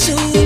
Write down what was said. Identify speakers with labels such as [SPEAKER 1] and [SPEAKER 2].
[SPEAKER 1] to